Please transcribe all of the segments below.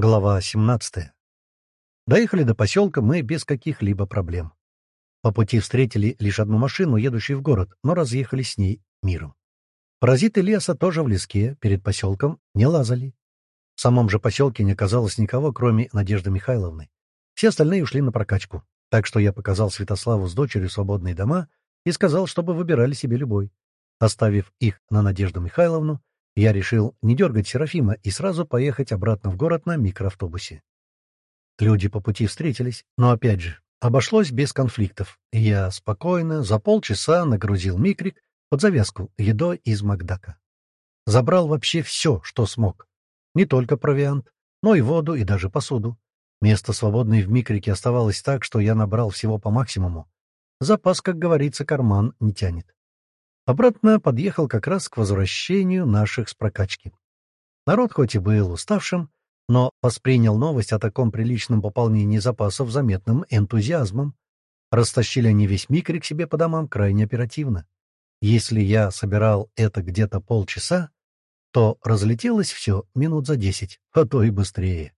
Глава 17. Доехали до поселка мы без каких-либо проблем. По пути встретили лишь одну машину, едущую в город, но разъехались с ней миром. Паразиты леса тоже в леске, перед поселком, не лазали. В самом же поселке не оказалось никого, кроме Надежды Михайловны. Все остальные ушли на прокачку, так что я показал Святославу с дочерью свободные дома и сказал, чтобы выбирали себе любой. Оставив их на Надежду Михайловну, я решил не дергать Серафима и сразу поехать обратно в город на микроавтобусе. Люди по пути встретились, но опять же, обошлось без конфликтов, я спокойно за полчаса нагрузил микрик под завязку едой из Макдака. Забрал вообще все, что смог. Не только провиант, но и воду и даже посуду. Место свободное в микрике оставалось так, что я набрал всего по максимуму. Запас, как говорится, карман не тянет. Обратно подъехал как раз к возвращению наших с прокачки. Народ хоть и был уставшим, но воспринял новость о таком приличном пополнении запасов заметным энтузиазмом. Растащили они весь микрик себе по домам крайне оперативно. Если я собирал это где-то полчаса, то разлетелось все минут за десять, а то и быстрее.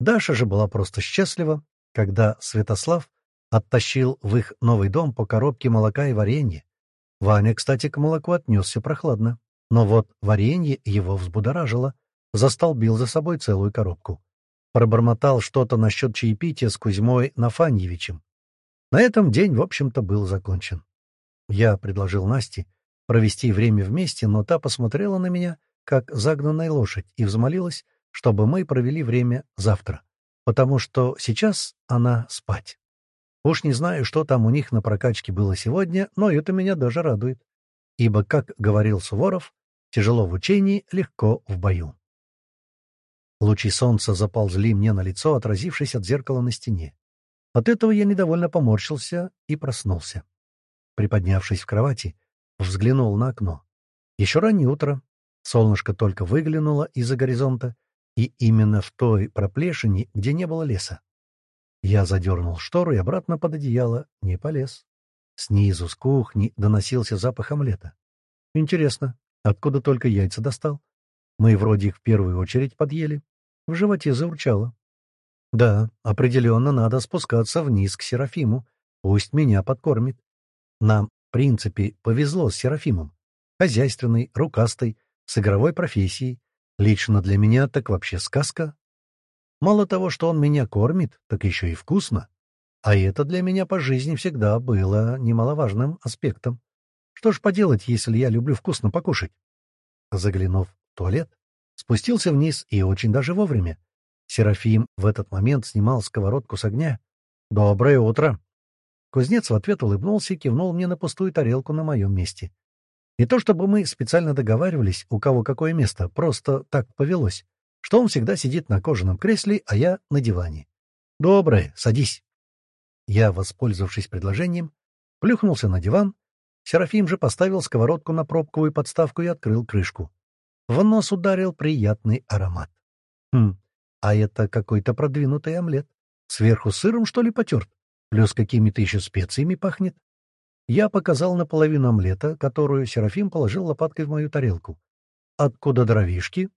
Даша же была просто счастлива, когда Святослав оттащил в их новый дом по коробке молока и варенья. Ваня, кстати, к молоку отнесся прохладно. Но вот варенье его взбудоражило, застолбил за собой целую коробку. Пробормотал что-то насчет чаепития с Кузьмой Нафаньевичем. На этом день, в общем-то, был закончен. Я предложил Насте провести время вместе, но та посмотрела на меня, как загнанная лошадь, и взмолилась, чтобы мы провели время завтра, потому что сейчас она спать. Уж не знаю, что там у них на прокачке было сегодня, но это меня даже радует. Ибо, как говорил Суворов, тяжело в учении, легко в бою. Лучи солнца заползли мне на лицо, отразившись от зеркала на стене. От этого я недовольно поморщился и проснулся. Приподнявшись в кровати, взглянул на окно. Еще раннее утро. Солнышко только выглянуло из-за горизонта, и именно в той проплешине, где не было леса. Я задернул штору и обратно под одеяло не полез. Снизу, с кухни, доносился запах омлета. Интересно, откуда только яйца достал? Мы вроде их в первую очередь подъели. В животе заурчало. Да, определенно надо спускаться вниз к Серафиму. Пусть меня подкормит. Нам, в принципе, повезло с Серафимом. Хозяйственный, рукастый, с игровой профессией. Лично для меня так вообще сказка. Мало того, что он меня кормит, так еще и вкусно. А это для меня по жизни всегда было немаловажным аспектом. Что ж поделать, если я люблю вкусно покушать? Заглянув в туалет, спустился вниз и очень даже вовремя. Серафим в этот момент снимал сковородку с огня. «Доброе утро!» Кузнец в ответ улыбнулся и кивнул мне на пустую тарелку на моем месте. Не то чтобы мы специально договаривались, у кого какое место, просто так повелось что он всегда сидит на кожаном кресле, а я на диване. «Доброе, садись». Я, воспользовавшись предложением, плюхнулся на диван. Серафим же поставил сковородку на пробковую подставку и открыл крышку. В нос ударил приятный аромат. Хм, а это какой-то продвинутый омлет. Сверху сыром, что ли, потерт? Плюс какими-то еще специями пахнет. Я показал наполовину омлета, которую Серафим положил лопаткой в мою тарелку. Откуда дровишки?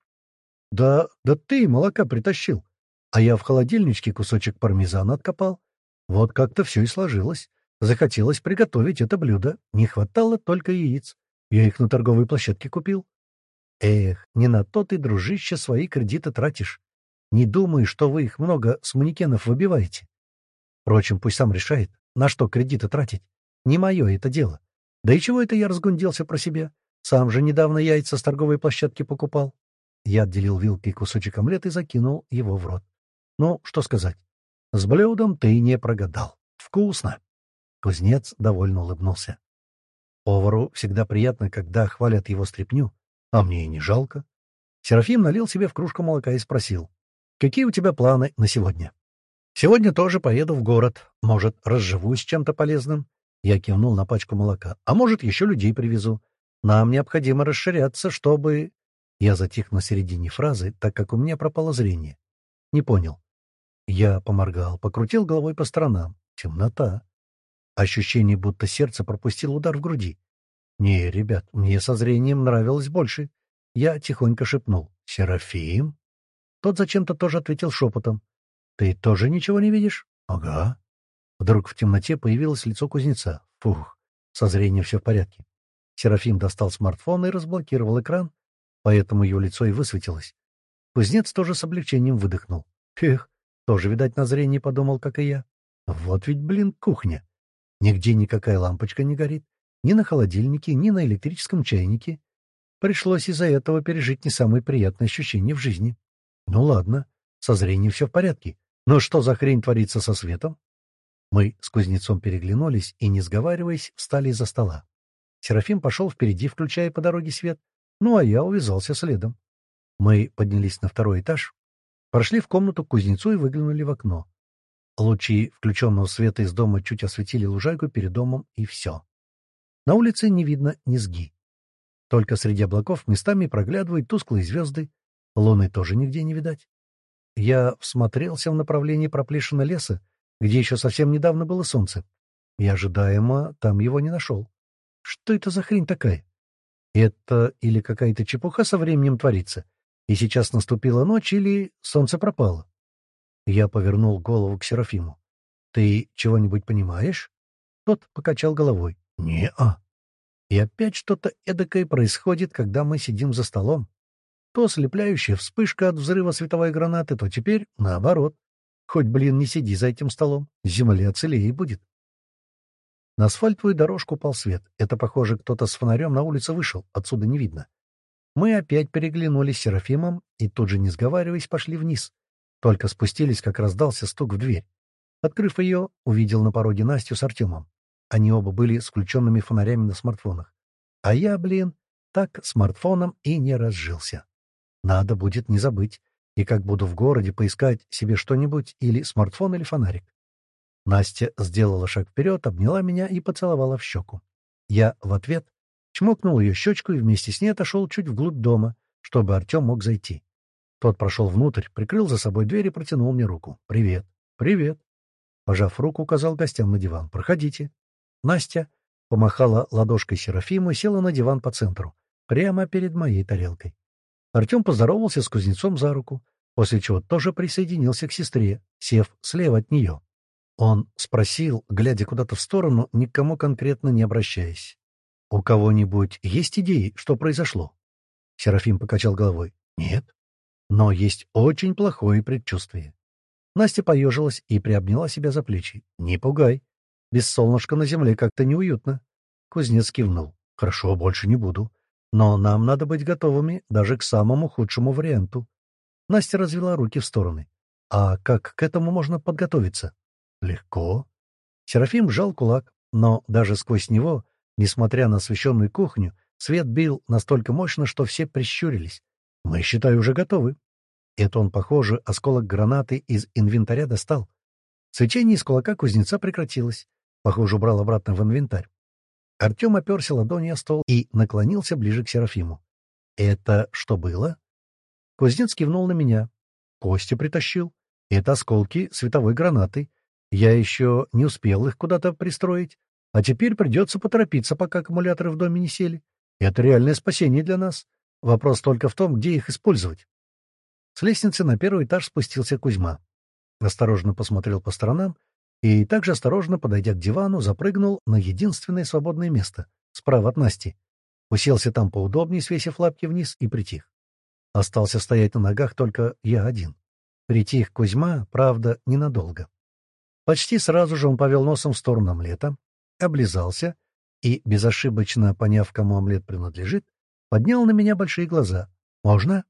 Да, да ты молока притащил. А я в холодильничке кусочек пармезана откопал. Вот как-то все и сложилось. Захотелось приготовить это блюдо. Не хватало только яиц. Я их на торговой площадке купил. Эх, не на то ты, дружище, свои кредиты тратишь. Не думай, что вы их много с манекенов выбиваете. Впрочем, пусть сам решает, на что кредиты тратить. Не мое это дело. Да и чего это я разгунделся про себя? Сам же недавно яйца с торговой площадки покупал. Я отделил вилкой кусочек омлета и закинул его в рот. Ну, что сказать. С блюдом ты не прогадал. Вкусно. Кузнец довольно улыбнулся. Повару всегда приятно, когда хвалят его стряпню, а мне и не жалко. Серафим налил себе в кружку молока и спросил, «Какие у тебя планы на сегодня?» «Сегодня тоже поеду в город. Может, разживусь чем-то полезным?» Я кивнул на пачку молока. «А может, еще людей привезу. Нам необходимо расширяться, чтобы...» Я затих на середине фразы, так как у меня пропало зрение. Не понял. Я поморгал, покрутил головой по сторонам. Темнота. Ощущение, будто сердце пропустило удар в груди. «Не, ребят, мне со зрением нравилось больше». Я тихонько шепнул. «Серафим?» Тот зачем-то тоже ответил шепотом. «Ты тоже ничего не видишь?» «Ага». Вдруг в темноте появилось лицо кузнеца. Фух, со зрением все в порядке. Серафим достал смартфон и разблокировал экран, поэтому его лицо и высветилось. Кузнец тоже с облегчением выдохнул. Эх, тоже, видать, на зрение подумал, как и я. Вот ведь, блин, кухня. Нигде никакая лампочка не горит. Ни на холодильнике, ни на электрическом чайнике. Пришлось из-за этого пережить не самые приятные ощущения в жизни. Ну ладно, со зрением все в порядке. Но что за хрень творится со светом? Мы с кузнецом переглянулись и, не сговариваясь, встали из-за стола. Серафим пошел впереди, включая по дороге свет, ну а я увязался следом. Мы поднялись на второй этаж, прошли в комнату к кузнецу и выглянули в окно. Лучи включенного света из дома чуть осветили лужайку перед домом, и все. На улице не видно низги. Только среди облаков местами проглядывают тусклые звезды, луны тоже нигде не видать. Я всмотрелся в направлении проплешины леса, где еще совсем недавно было солнце, и ожидаемо там его не нашел. Что это за хрень такая? Это или какая-то чепуха со временем творится, и сейчас наступила ночь, или солнце пропало? Я повернул голову к Серафиму. «Ты чего-нибудь понимаешь?» Тот покачал головой. «Не-а». И опять что-то эдакое происходит, когда мы сидим за столом. То ослепляющая вспышка от взрыва световой гранаты, то теперь наоборот. Хоть, блин, не сиди за этим столом, земля целее будет. На асфальтовую дорожку упал свет. Это, похоже, кто-то с фонарем на улице вышел, отсюда не видно. Мы опять переглянулись с Серафимом и тут же, не сговариваясь, пошли вниз. Только спустились, как раздался стук в дверь. Открыв ее, увидел на пороге Настю с Артемом. Они оба были с включенными фонарями на смартфонах. А я, блин, так смартфоном и не разжился. Надо будет не забыть. И как буду в городе поискать себе что-нибудь, или смартфон, или фонарик. Настя сделала шаг вперед, обняла меня и поцеловала в щеку. Я в ответ чмокнул ее щечку и вместе с ней отошел чуть вглубь дома, чтобы Артем мог зайти. Тот прошел внутрь, прикрыл за собой дверь и протянул мне руку. «Привет». «Привет». Пожав руку, указал гостям на диван. «Проходите». Настя помахала ладошкой Серафиму и села на диван по центру, прямо перед моей тарелкой. Артем поздоровался с кузнецом за руку, после чего тоже присоединился к сестре, сев слева от нее. Он спросил, глядя куда-то в сторону, никому конкретно не обращаясь. «У кого-нибудь есть идеи, что произошло?» Серафим покачал головой. «Нет. Но есть очень плохое предчувствие». Настя поежилась и приобняла себя за плечи. «Не пугай. Без солнышка на земле как-то неуютно». Кузнец кивнул. «Хорошо, больше не буду. Но нам надо быть готовыми даже к самому худшему варианту. Настя развела руки в стороны. А как к этому можно подготовиться? Легко. Серафим сжал кулак, но даже сквозь него, несмотря на освещенную кухню, свет бил настолько мощно, что все прищурились. Мы, считай, уже готовы. Это он, похоже, осколок гранаты из инвентаря достал. Свечение из кулака кузнеца прекратилось. Похоже, убрал обратно в инвентарь. Артем оперся ладонью о стол и наклонился ближе к Серафиму. «Это что было?» Кузнец кивнул на меня. «Костя притащил. Это осколки световой гранаты. Я еще не успел их куда-то пристроить. А теперь придется поторопиться, пока аккумуляторы в доме не сели. Это реальное спасение для нас. Вопрос только в том, где их использовать». С лестницы на первый этаж спустился Кузьма. Осторожно посмотрел по сторонам и также осторожно, подойдя к дивану, запрыгнул на единственное свободное место, справа от Насти. Уселся там поудобнее, свесив лапки вниз, и притих. Остался стоять на ногах только я один. Притих Кузьма, правда, ненадолго. Почти сразу же он повел носом в сторону омлета, облизался и, безошибочно поняв, кому омлет принадлежит, поднял на меня большие глаза. «Можно?»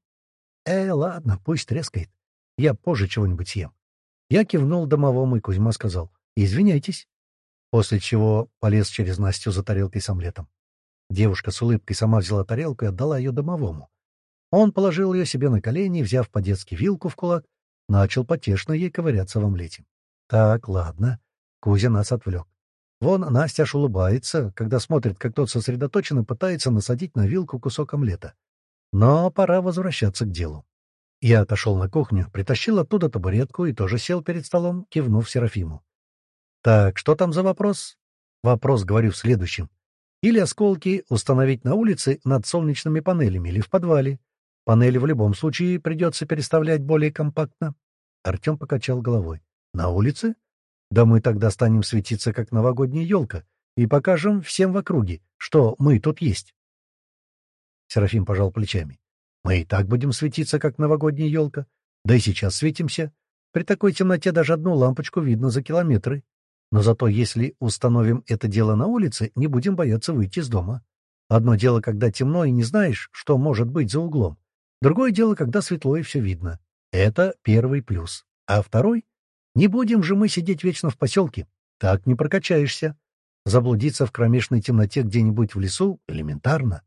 «Э, ладно, пусть трескает. Я позже чего-нибудь съем». Я кивнул домовому, и Кузьма сказал «Извиняйтесь», после чего полез через Настю за тарелкой с омлетом. Девушка с улыбкой сама взяла тарелку и отдала ее домовому. Он положил ее себе на колени, взяв по-детски вилку в кулак, начал потешно ей ковыряться в омлете. «Так, ладно». Кузя нас отвлек. Вон Настя аж улыбается, когда смотрит, как тот сосредоточенно пытается насадить на вилку кусок омлета. Но пора возвращаться к делу. Я отошел на кухню, притащил оттуда табуретку и тоже сел перед столом, кивнув Серафиму. «Так, что там за вопрос?» Вопрос, говорю, в следующем. Или осколки установить на улице над солнечными панелями или в подвале. Панели в любом случае придется переставлять более компактно. Артем покачал головой. На улице? Да мы тогда станем светиться, как новогодняя елка, и покажем всем в округе, что мы тут есть. Серафим пожал плечами. Мы и так будем светиться, как новогодняя елка. Да и сейчас светимся. При такой темноте даже одну лампочку видно за километры. Но зато если установим это дело на улице, не будем бояться выйти из дома. Одно дело, когда темно и не знаешь, что может быть за углом. Другое дело, когда светло и все видно. Это первый плюс. А второй? Не будем же мы сидеть вечно в поселке. Так не прокачаешься. Заблудиться в кромешной темноте где-нибудь в лесу элементарно.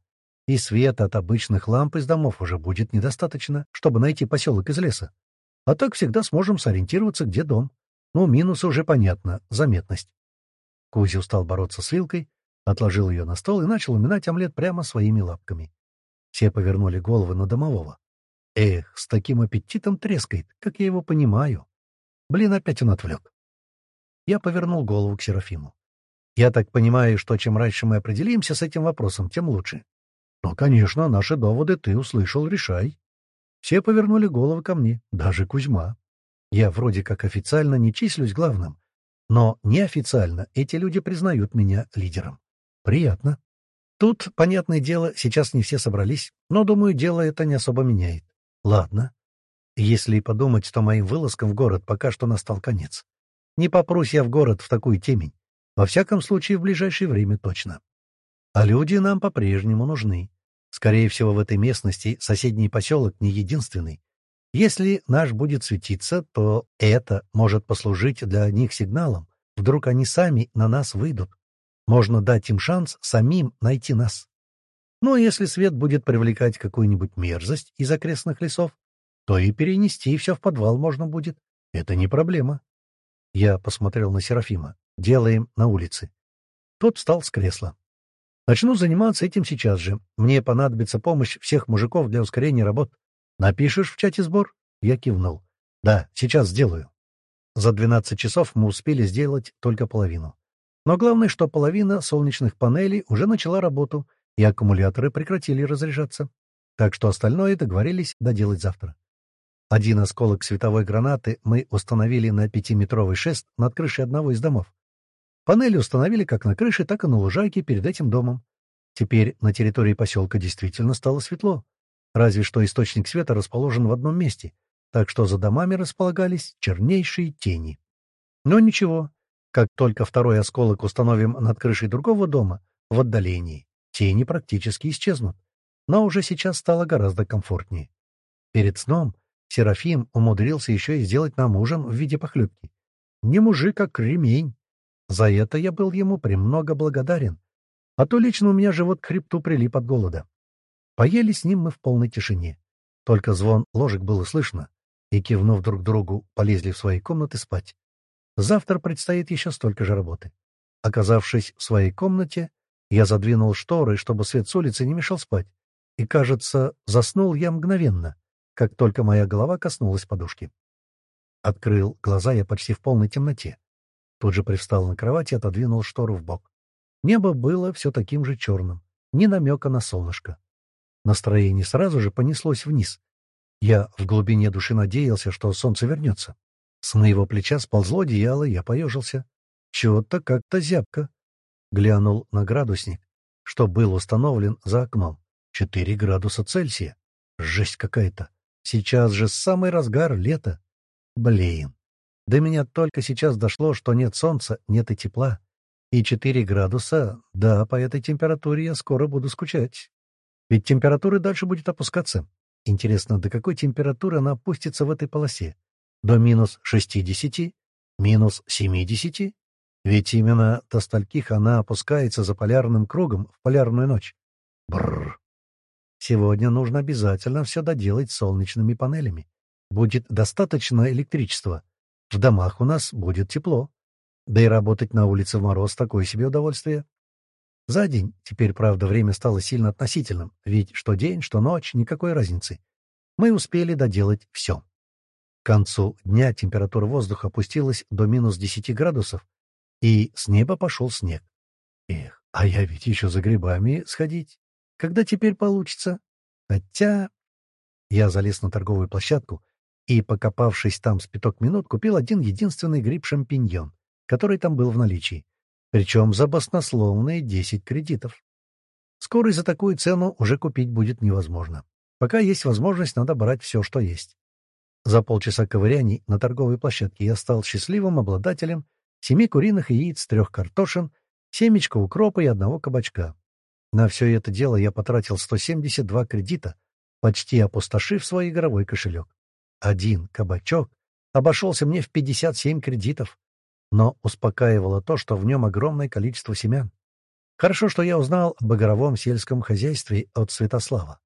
И света от обычных ламп из домов уже будет недостаточно, чтобы найти поселок из леса. А так всегда сможем сориентироваться, где дом. Ну, минус уже понятно — заметность. Кузя устал бороться с вилкой, отложил ее на стол и начал уминать омлет прямо своими лапками. Все повернули головы на домового. Эх, с таким аппетитом трескает, как я его понимаю. Блин, опять он отвлек. Я повернул голову к Серафиму. Я так понимаю, что чем раньше мы определимся с этим вопросом, тем лучше. Ну, конечно, наши доводы ты услышал, решай. Все повернули головы ко мне, даже Кузьма. Я вроде как официально не числюсь главным, но неофициально эти люди признают меня лидером. Приятно. Тут, понятное дело, сейчас не все собрались, но, думаю, дело это не особо меняет. Ладно. Если подумать, то моим вылазкам в город пока что настал конец. Не попрусь я в город в такую темень. Во всяком случае, в ближайшее время точно. А люди нам по-прежнему нужны. Скорее всего, в этой местности соседний поселок не единственный, если наш будет светиться, то это может послужить для них сигналом. Вдруг они сами на нас выйдут. Можно дать им шанс самим найти нас. Ну а если свет будет привлекать какую-нибудь мерзость из окрестных лесов, то и перенести все в подвал можно будет. Это не проблема. Я посмотрел на Серафима. Делаем на улице. Тот встал с кресла. Начну заниматься этим сейчас же. Мне понадобится помощь всех мужиков для ускорения работ. «Напишешь в чате сбор?» Я кивнул. «Да, сейчас сделаю». За 12 часов мы успели сделать только половину. Но главное, что половина солнечных панелей уже начала работу, и аккумуляторы прекратили разряжаться. Так что остальное договорились доделать завтра. Один осколок световой гранаты мы установили на пятиметровый шест над крышей одного из домов. Панели установили как на крыше, так и на лужайке перед этим домом. Теперь на территории поселка действительно стало светло. Разве что источник света расположен в одном месте, так что за домами располагались чернейшие тени. Но ничего, как только второй осколок установим над крышей другого дома, в отдалении, тени практически исчезнут. Но уже сейчас стало гораздо комфортнее. Перед сном Серафим умудрился еще и сделать нам ужин в виде похлебки. Не мужик, а кремень. За это я был ему премного благодарен. А то лично у меня живот к хребту прилип от голода. Поели с ним мы в полной тишине. Только звон ложек было слышно, и, кивнув друг другу, полезли в свои комнаты спать. Завтра предстоит еще столько же работы. Оказавшись в своей комнате, я задвинул шторы, чтобы свет с улицы не мешал спать. И, кажется, заснул я мгновенно, как только моя голова коснулась подушки. Открыл глаза я почти в полной темноте. Тут же привстал на кровати и отодвинул штору в бок. Небо было все таким же черным, ни намека на солнышко. Настроение сразу же понеслось вниз. Я в глубине души надеялся, что солнце вернется. С моего плеча сползло одеяло, я поежился. Чего-то как-то зябко. Глянул на градусник, что был установлен за окном. Четыре градуса Цельсия. Жесть какая-то. Сейчас же самый разгар лета. Блин. До меня только сейчас дошло, что нет солнца, нет и тепла. И четыре градуса, да, по этой температуре я скоро буду скучать. Ведь температура дальше будет опускаться. Интересно, до какой температуры она опустится в этой полосе? До минус 60? Минус 70? Ведь именно до стольких она опускается за полярным кругом в полярную ночь. Бррр. Сегодня нужно обязательно все доделать солнечными панелями. Будет достаточно электричества. В домах у нас будет тепло. Да и работать на улице в мороз — такое себе удовольствие. За день, теперь, правда, время стало сильно относительным, ведь что день, что ночь, никакой разницы. Мы успели доделать все. К концу дня температура воздуха опустилась до минус 10 градусов, и с неба пошел снег. Эх, а я ведь еще за грибами сходить. Когда теперь получится? Хотя... Я залез на торговую площадку и, покопавшись там с пяток минут, купил один единственный гриб-шампиньон, который там был в наличии, причем за баснословные 10 кредитов. Скоро за такую цену уже купить будет невозможно. Пока есть возможность, надо брать все, что есть. За полчаса ковыряний на торговой площадке я стал счастливым обладателем семи куриных яиц, трех картошин, семечка укропа и одного кабачка. На все это дело я потратил 172 кредита, почти опустошив свой игровой кошелек. Один кабачок обошелся мне в 57 кредитов, но успокаивало то, что в нем огромное количество семян. Хорошо, что я узнал об игровом сельском хозяйстве от Святослава.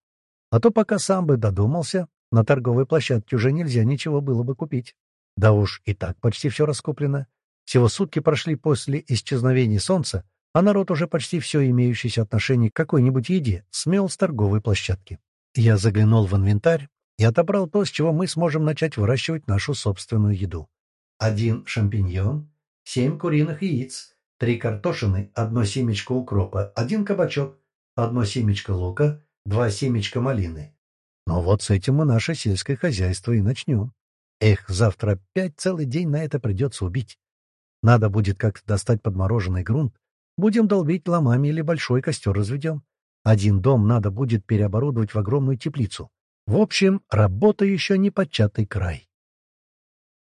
А то пока сам бы додумался, на торговой площадке уже нельзя ничего было бы купить. Да уж и так почти все раскуплено. Всего сутки прошли после исчезновения солнца, а народ уже почти все имеющееся отношение к какой-нибудь еде смел с торговой площадки. Я заглянул в инвентарь и отобрал то, с чего мы сможем начать выращивать нашу собственную еду. Один шампиньон, семь куриных яиц, три картошины, одно семечко укропа, один кабачок, одно семечко лука, два семечка малины. Но вот с этим мы наше сельское хозяйство и начнем. Эх, завтра опять целый день на это придется убить. Надо будет как-то достать подмороженный грунт, будем долбить ломами или большой костер разведем. Один дом надо будет переоборудовать в огромную теплицу. В общем, работа еще не початый край.